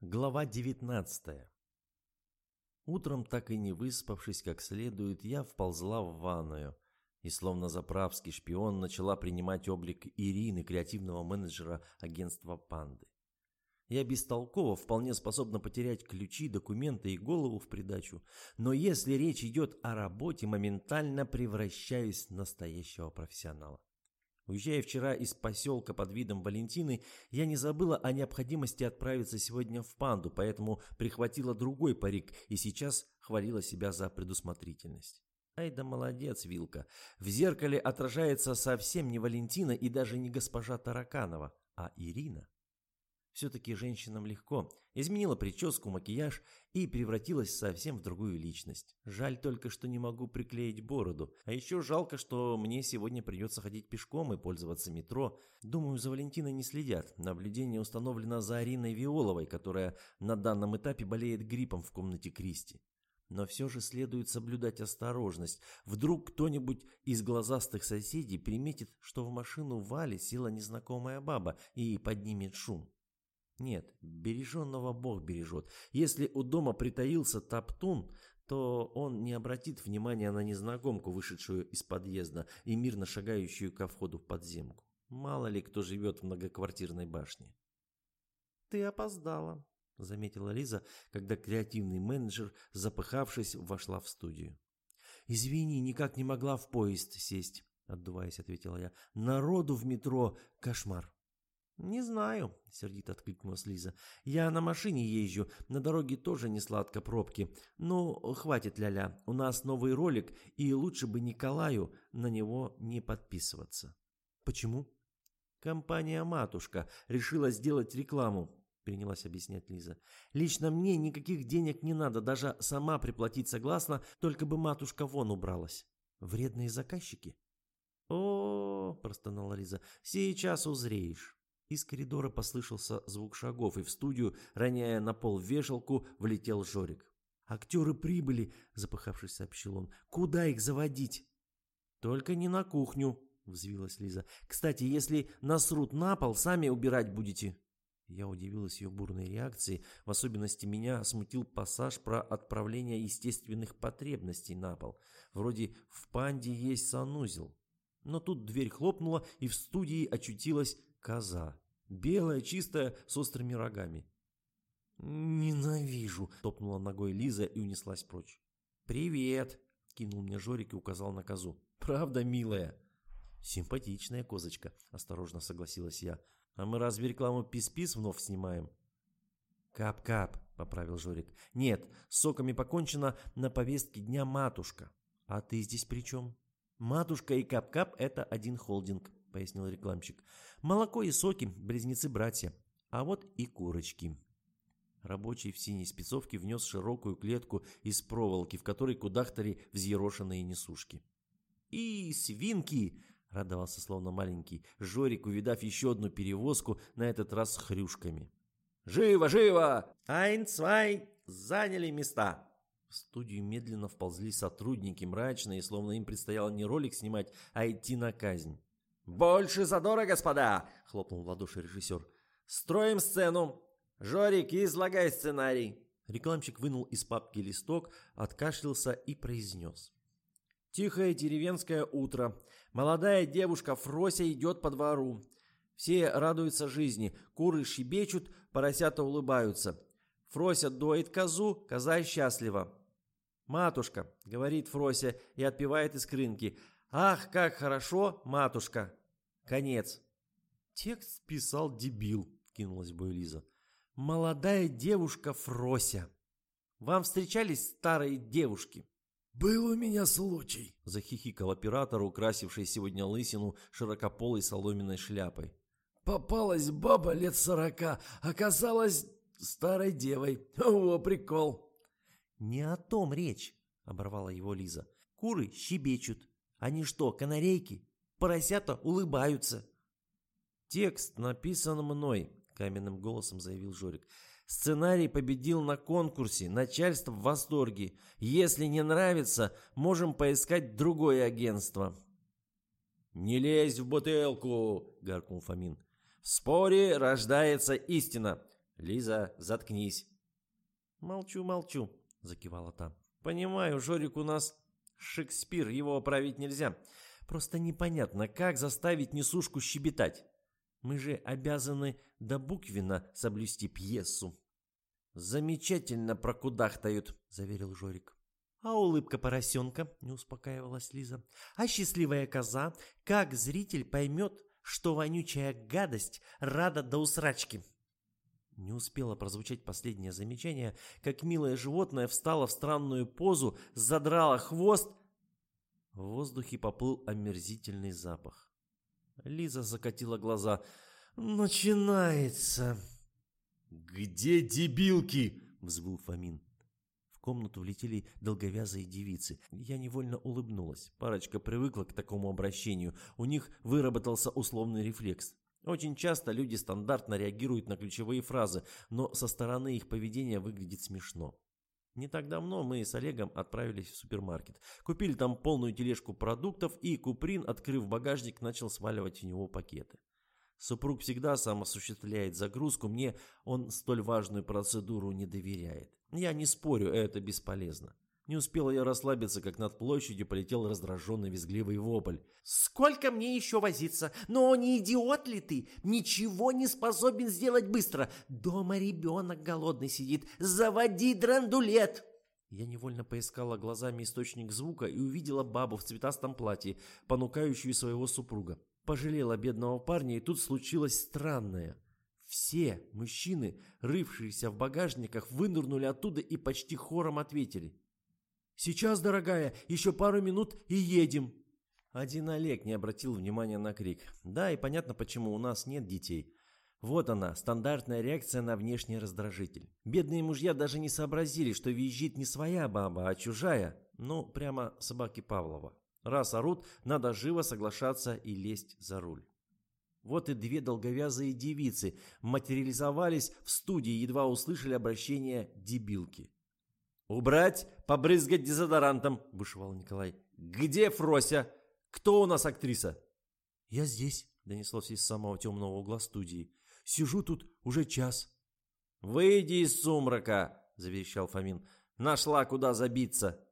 Глава 19 Утром, так и не выспавшись как следует, я вползла в ванную и, словно заправский шпион, начала принимать облик Ирины, креативного менеджера агентства «Панды». Я бестолково вполне способна потерять ключи, документы и голову в придачу, но если речь идет о работе, моментально превращаюсь в настоящего профессионала. Уезжая вчера из поселка под видом Валентины, я не забыла о необходимости отправиться сегодня в панду, поэтому прихватила другой парик и сейчас хвалила себя за предусмотрительность. Ай да молодец, Вилка. В зеркале отражается совсем не Валентина и даже не госпожа Тараканова, а Ирина. Все-таки женщинам легко. Изменила прическу, макияж и превратилась совсем в другую личность. Жаль только, что не могу приклеить бороду. А еще жалко, что мне сегодня придется ходить пешком и пользоваться метро. Думаю, за Валентиной не следят. Наблюдение установлено за Ариной Виоловой, которая на данном этапе болеет гриппом в комнате Кристи. Но все же следует соблюдать осторожность. Вдруг кто-нибудь из глазастых соседей приметит, что в машину Вали села незнакомая баба и поднимет шум. Нет, береженного Бог бережет. Если у дома притаился топтун, то он не обратит внимания на незнакомку, вышедшую из подъезда и мирно шагающую ко входу в подземку. Мало ли кто живет в многоквартирной башне. «Ты опоздала», — заметила Лиза, когда креативный менеджер, запыхавшись, вошла в студию. «Извини, никак не могла в поезд сесть», — отдуваясь, ответила я. «Народу в метро кошмар». «Не знаю», — сердито откликнулась Лиза. «Я на машине езжу, на дороге тоже не сладко пробки. Ну, хватит, ля-ля, у нас новый ролик, и лучше бы Николаю на него не подписываться». «Почему?» «Компания «Матушка» решила сделать рекламу», — принялась объяснять Лиза. «Лично мне никаких денег не надо, даже сама приплатить согласна, только бы матушка вон убралась». «Вредные заказчики?» «О, -о, -о — простонала Лиза, — сейчас узреешь». Из коридора послышался звук шагов, и в студию, роняя на пол вешалку, влетел Жорик. «Актеры прибыли», — запыхавшись, сообщил он. «Куда их заводить?» «Только не на кухню», — взвилась Лиза. «Кстати, если насрут на пол, сами убирать будете». Я удивилась ее бурной реакции. В особенности меня смутил пассаж про отправление естественных потребностей на пол. Вроде в панде есть санузел. Но тут дверь хлопнула, и в студии очутилась коза. Белая, чистая, с острыми рогами. «Ненавижу!» – топнула ногой Лиза и унеслась прочь. «Привет!» – кинул мне Жорик и указал на козу. «Правда, милая?» «Симпатичная козочка», – осторожно согласилась я. «А мы разве рекламу пис-пис вновь снимаем?» «Кап-кап», — поправил Жорик. «Нет, с соками покончено на повестке дня матушка. А ты здесь при чем?» «Матушка и Кап-кап — это один холдинг», — пояснил рекламщик. «Молоко и соки — близнецы-братья. А вот и курочки». Рабочий в синей спецовке внес широкую клетку из проволоки, в которой кудахтали взъерошенные несушки. «И свинки!» — радовался словно маленький Жорик, увидав еще одну перевозку, на этот раз с хрюшками. «Живо, живо! Айн-цвай! Заняли места!» В студию медленно вползли сотрудники, мрачные, словно им предстояло не ролик снимать, а идти на казнь. «Больше задора, господа!» — хлопнул в ладоши режиссер. «Строим сцену! Жорик, излагай сценарий!» Рекламщик вынул из папки листок, откашлялся и произнес. Тихое деревенское утро. Молодая девушка Фрося идет по двору. Все радуются жизни. Куры щебечут, поросята улыбаются. Фрося доит козу, коза счастлива. «Матушка», — говорит Фрося и отпивает из крынки. «Ах, как хорошо, матушка!» Конец. Текст писал дебил, кинулась бы Лиза. Молодая девушка Фрося. Вам встречались старые девушки? «Был у меня случай», — захихикал оператор, украсивший сегодня лысину широкополой соломенной шляпой. «Попалась баба лет сорока, оказалась старой девой. О, прикол!» «Не о том речь», — оборвала его Лиза. «Куры щебечут. Они что, канарейки? Поросята улыбаются. «Текст написан мной», — каменным голосом заявил Жорик. «Сценарий победил на конкурсе. Начальство в восторге. Если не нравится, можем поискать другое агентство». «Не лезь в бутылку!» — гаркнул Фомин. «В споре рождается истина. Лиза, заткнись. Молчу, молчу, закивала та. Понимаю, Жорик у нас Шекспир, его оправить нельзя. Просто непонятно, как заставить несушку щебетать. Мы же обязаны до буквенно соблюсти пьесу. Замечательно прокудахтают, заверил Жорик. А улыбка поросенка, не успокаивалась Лиза. А счастливая коза, как зритель поймет, что вонючая гадость рада до усрачки. Не успело прозвучать последнее замечание, как милое животное встало в странную позу, задрало хвост. В воздухе поплыл омерзительный запах. Лиза закатила глаза. «Начинается!» «Где дебилки?» — взвыл Фомин. В комнату влетели долговязые девицы. Я невольно улыбнулась. Парочка привыкла к такому обращению. У них выработался условный рефлекс. Очень часто люди стандартно реагируют на ключевые фразы, но со стороны их поведения выглядит смешно. Не так давно мы с Олегом отправились в супермаркет. Купили там полную тележку продуктов, и Куприн, открыв багажник, начал сваливать в него пакеты. Супруг всегда сам осуществляет загрузку, мне он столь важную процедуру не доверяет. Я не спорю, это бесполезно. Не успела я расслабиться, как над площадью полетел раздраженный визгливый вопль. «Сколько мне еще возиться? Но не идиот ли ты? Ничего не способен сделать быстро. Дома ребенок голодный сидит. Заводи драндулет!» Я невольно поискала глазами источник звука и увидела бабу в цветастом платье, понукающую своего супруга. Пожалела бедного парня, и тут случилось странное. Все мужчины, рывшиеся в багажниках, вынырнули оттуда и почти хором ответили. «Сейчас, дорогая, еще пару минут и едем!» Один Олег не обратил внимания на крик. Да, и понятно, почему у нас нет детей. Вот она, стандартная реакция на внешний раздражитель. Бедные мужья даже не сообразили, что визжит не своя баба, а чужая. Ну, прямо собаки Павлова. Раз орут, надо живо соглашаться и лезть за руль. Вот и две долговязые девицы материализовались в студии, едва услышали обращение дебилки. «Убрать, побрызгать дезодорантом!» – бушевал Николай. «Где Фрося? Кто у нас актриса?» «Я здесь», – донеслось из самого темного угла студии. «Сижу тут уже час». «Выйди из сумрака!» – заверещал Фомин. «Нашла, куда забиться!»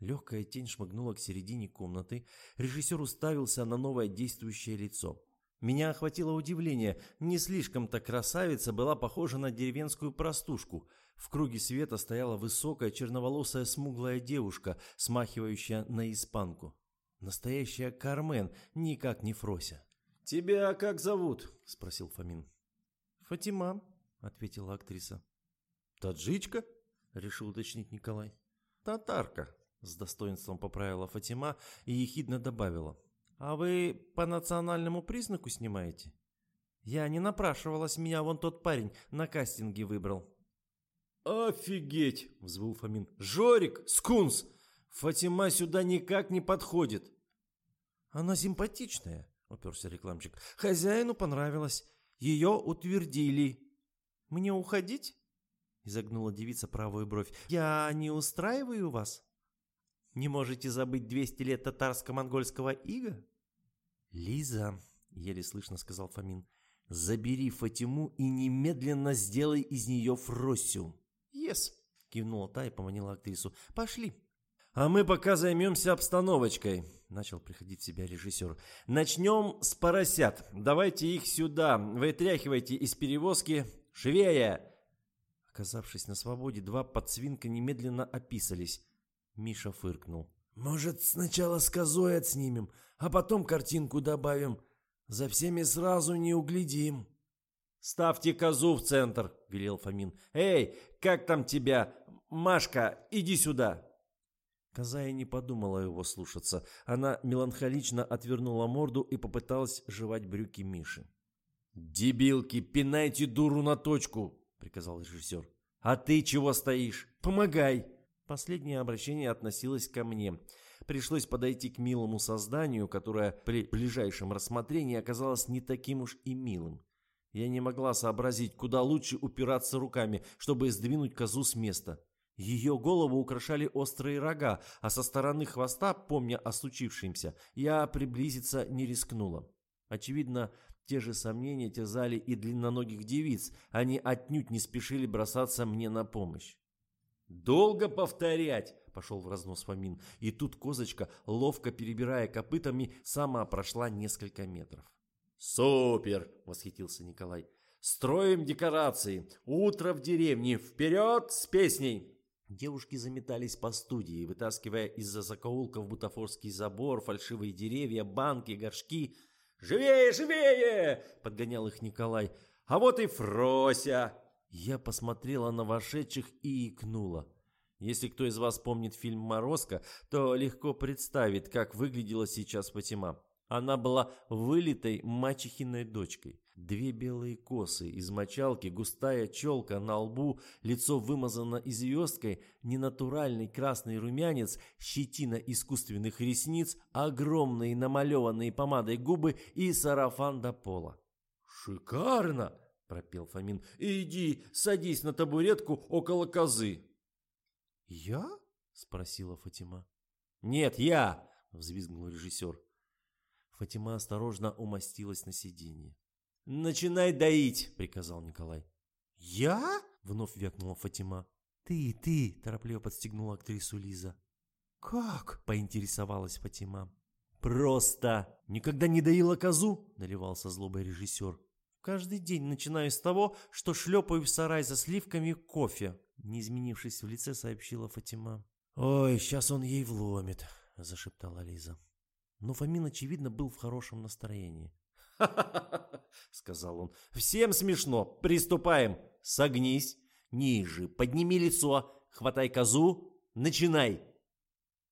Легкая тень шмыгнула к середине комнаты. Режиссер уставился на новое действующее лицо. Меня охватило удивление. Не слишком-то красавица была похожа на деревенскую простушку. В круге света стояла высокая черноволосая смуглая девушка, смахивающая на испанку. Настоящая Кармен, никак не Фрося. «Тебя как зовут?» – спросил Фомин. «Фатима», – ответила актриса. «Таджичка?» – решил уточнить Николай. «Татарка», с достоинством поправила Фатима и ехидно добавила. «А вы по национальному признаку снимаете?» «Я не напрашивалась, меня вон тот парень на кастинге выбрал». «Офигеть!» – взвыл Фомин. «Жорик! Скунс! Фатима сюда никак не подходит!» «Она симпатичная», – уперся рекламщик. «Хозяину понравилось. Ее утвердили». «Мне уходить?» – изогнула девица правую бровь. «Я не устраиваю вас?» Не можете забыть 200 лет татарско-монгольского ига? Лиза, еле слышно сказал Фомин, забери Фатиму и немедленно сделай из нее Фросю. Yes, кивнула та и поманила актрису. Пошли. А мы пока займемся обстановочкой, начал приходить в себя режиссер. Начнем с поросят. Давайте их сюда, вытряхивайте из перевозки. Швея! Оказавшись на свободе, два подсвинка немедленно описались. Миша фыркнул. «Может, сначала с козой отснимем, а потом картинку добавим. За всеми сразу не углядим». «Ставьте козу в центр», — велел Фомин. «Эй, как там тебя? Машка, иди сюда!» Коза и не подумала его слушаться. Она меланхолично отвернула морду и попыталась жевать брюки Миши. «Дебилки, пинайте дуру на точку!» — приказал режиссер. «А ты чего стоишь? Помогай!» Последнее обращение относилось ко мне. Пришлось подойти к милому созданию, которое при ближайшем рассмотрении оказалось не таким уж и милым. Я не могла сообразить, куда лучше упираться руками, чтобы сдвинуть козу с места. Ее голову украшали острые рога, а со стороны хвоста, помня о случившемся, я приблизиться не рискнула. Очевидно, Те же сомнения терзали и длинноногих девиц. Они отнюдь не спешили бросаться мне на помощь. «Долго повторять!» – пошел в разнос Фомин. И тут козочка, ловко перебирая копытами, сама прошла несколько метров. «Супер!» – восхитился Николай. «Строим декорации! Утро в деревне! Вперед с песней!» Девушки заметались по студии, вытаскивая из-за закоулков бутафорский забор, фальшивые деревья, банки, горшки. «Живее, живее!» – подгонял их Николай. «А вот и Фрося!» Я посмотрела на вошедших и икнула. Если кто из вас помнит фильм «Морозко», то легко представит, как выглядела сейчас Фатима. Она была вылитой мачехиной дочкой. Две белые косы из мочалки, густая челка на лбу, лицо вымазано известкой, ненатуральный красный румянец, щетина искусственных ресниц, огромные намалеванные помадой губы и сарафан до пола. «Шикарно!» – пропел Фомин. «Иди, садись на табуретку около козы». «Я?» – спросила Фатима. «Нет, я!» – взвизгнул режиссер. Фатима осторожно умостилась на сиденье. «Начинай доить!» – приказал Николай. «Я?» – вновь вякнула Фатима. «Ты, ты!» – торопливо подстегнула актрису Лиза. «Как?» – поинтересовалась Фатима. «Просто! Никогда не доила козу!» – наливался злобой режиссер. «Каждый день начинаю с того, что шлепаю в сарай за сливками кофе», – не изменившись в лице, сообщила Фатима. «Ой, сейчас он ей вломит», – зашептала Лиза. Но Фомин, очевидно, был в хорошем настроении. «Ха-ха-ха!» — сказал он. «Всем смешно! Приступаем! Согнись! Ниже! Подними лицо! Хватай козу! Начинай!»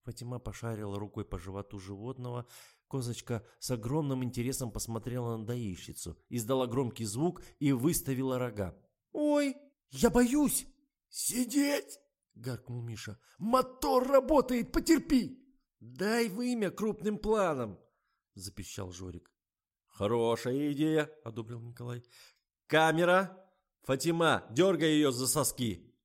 Фатима пошарила рукой по животу животного. Козочка с огромным интересом посмотрела на доильщицу, издала громкий звук и выставила рога. «Ой, я боюсь!» «Сидеть!» — гаркнул Миша. «Мотор работает, потерпи!» «Дай вымя крупным планом!» — запищал Жорик. «Хорошая идея», — одобрил Николай. «Камера! Фатима, дергай ее за соски!»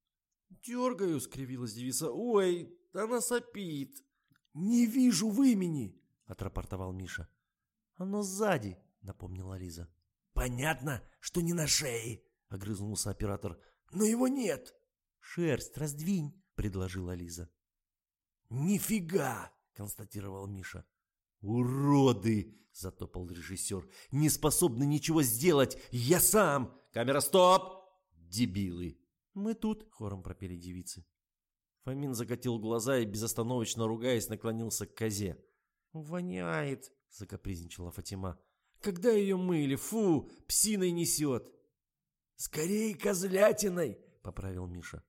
«Дергаю», — скривилась девица. «Ой, она сопит!» «Не вижу вымени!» — отрапортовал Миша. «Оно сзади», — напомнила Лиза. «Понятно, что не на шее», — огрызнулся оператор. «Но его нет». «Шерсть раздвинь», — предложила Лиза. «Нифига!» — констатировал Миша. «Уроды!» – затопал режиссер. «Не способны ничего сделать! Я сам! Камера, стоп! Дебилы!» «Мы тут!» – хором пропели девицы. Фомин закатил глаза и, безостановочно ругаясь, наклонился к козе. «Воняет!» – закапризничала Фатима. «Когда ее мыли? Фу! Псиной несет!» «Скорее козлятиной!» – поправил Миша.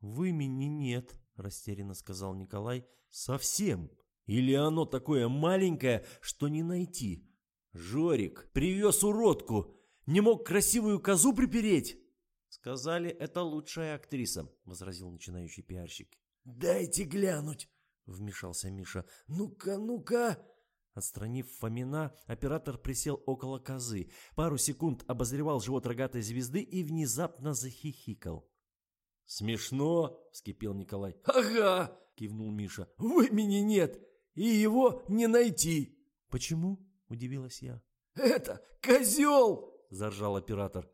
«Вымени нет!» – растерянно сказал Николай. «Совсем!» Или оно такое маленькое, что не найти? Жорик привез уродку, не мог красивую козу припереть. Сказали, это лучшая актриса, возразил начинающий пиарщик. Дайте глянуть, вмешался Миша. Ну-ка, ну-ка. Отстранив Фомина, оператор присел около козы, пару секунд обозревал живот рогатой звезды и внезапно захихикал. «Смешно!» — вскипел Николай. «Ага!» — кивнул Миша. «Вы меня нет! и его не найти. Почему? Удивилась я. Это козел! Заржал оператор.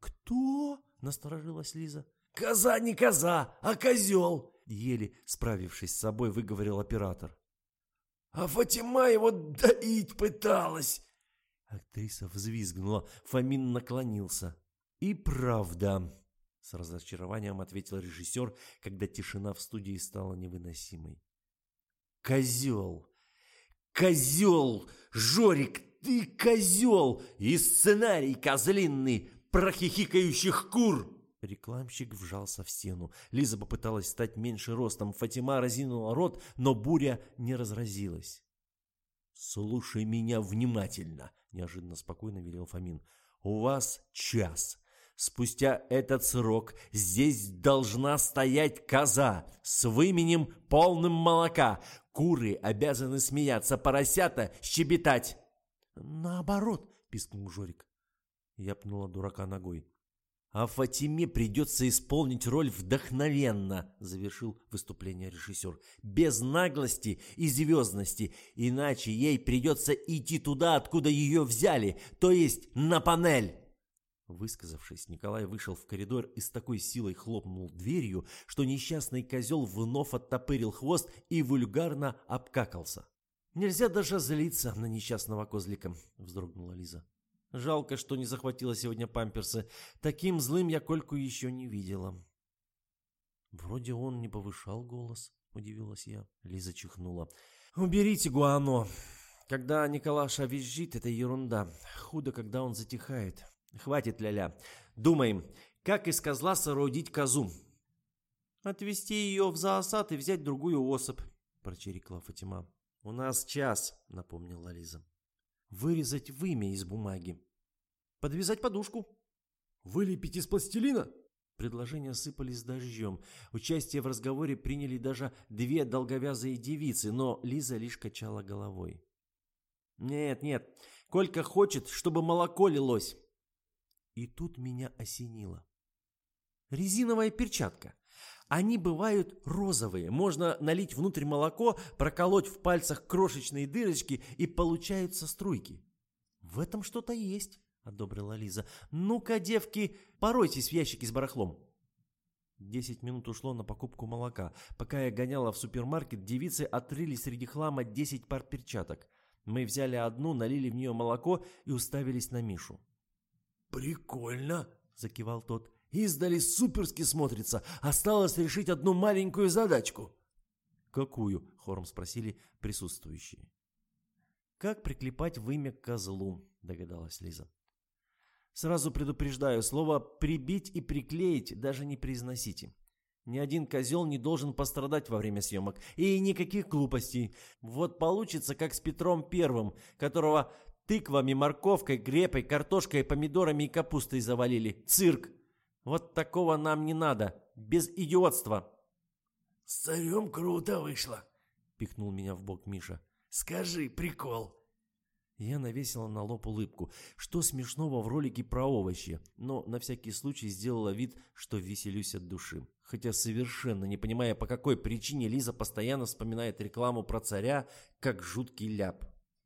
Кто? Насторожилась Лиза. Коза не коза, а козел! Еле справившись с собой, выговорил оператор. А Фатима его доить пыталась. Актриса взвизгнула, Фомин наклонился. И правда, с разочарованием ответил режиссер, когда тишина в студии стала невыносимой. Козел! Козел! Жорик, ты козел! И сценарий козлинный про хихикающих кур! Рекламщик вжался в стену. Лиза попыталась стать меньше ростом. Фатима разинула рот, но буря не разразилась. «Слушай меня внимательно», — неожиданно спокойно велел Фомин. «У вас час. Спустя этот срок здесь должна стоять коза с выменем полным молока. Куры обязаны смеяться, поросята щебетать. Наоборот, пискнул Жорик. Я пнула дурака ногой. А Фатиме придется исполнить роль вдохновенно, завершил выступление режиссер. Без наглости и звездности, иначе ей придется идти туда, откуда ее взяли, то есть на панель. Высказавшись, Николай вышел в коридор и с такой силой хлопнул дверью, что несчастный козел вновь оттопырил хвост и вульгарно обкакался. «Нельзя даже злиться на несчастного козлика», — вздрогнула Лиза. Жалко, что не захватила сегодня памперсы. Таким злым я Кольку еще не видела. Вроде он не повышал голос, удивилась я. Лиза чихнула. Уберите гуано. Когда Николаша визжит, это ерунда. Худо, когда он затихает. Хватит ля-ля. Думаем, как из козла соорудить козу. Отвести ее в зоосад и взять другую особь, прочирикла Фатима. У нас час, напомнила Лиза. Вырезать вымя из бумаги. Подвязать подушку. Вылепить из пластилина. Предложения сыпались дождем. Участие в разговоре приняли даже две долговязые девицы, но Лиза лишь качала головой. «Нет, нет, Колька хочет, чтобы молоко лилось». И тут меня осенило. Резиновая перчатка. Они бывают розовые. Можно налить внутрь молоко, проколоть в пальцах крошечные дырочки и получаются струйки. В этом что-то есть, одобрила Лиза. Ну-ка, девки, поройтесь в ящике с барахлом. Десять минут ушло на покупку молока. Пока я гоняла в супермаркет, девицы отрыли среди хлама десять пар перчаток. Мы взяли одну, налили в нее молоко и уставились на Мишу. «Прикольно!» – закивал тот. Издали суперски смотрится. Осталось решить одну маленькую задачку. «Какую?» – хором спросили присутствующие. «Как приклепать вымя к козлу?» – догадалась Лиза. «Сразу предупреждаю, слово «прибить» и «приклеить» даже не произносите. Ни один козел не должен пострадать во время съемок. И никаких глупостей. Вот получится, как с Петром Первым, которого тыквами, морковкой, грепой, картошкой, помидорами и капустой завалили. Цирк! Вот такого нам не надо. Без идиотства. С царем круто вышло, пихнул меня в бок Миша. Скажи, прикол. Я навесила на лоб улыбку. Что смешного в ролике про овощи? Но на всякий случай сделала вид, что веселюсь от души. Хотя совершенно не понимая, по какой причине Лиза постоянно вспоминает рекламу про царя, как жуткий ляп.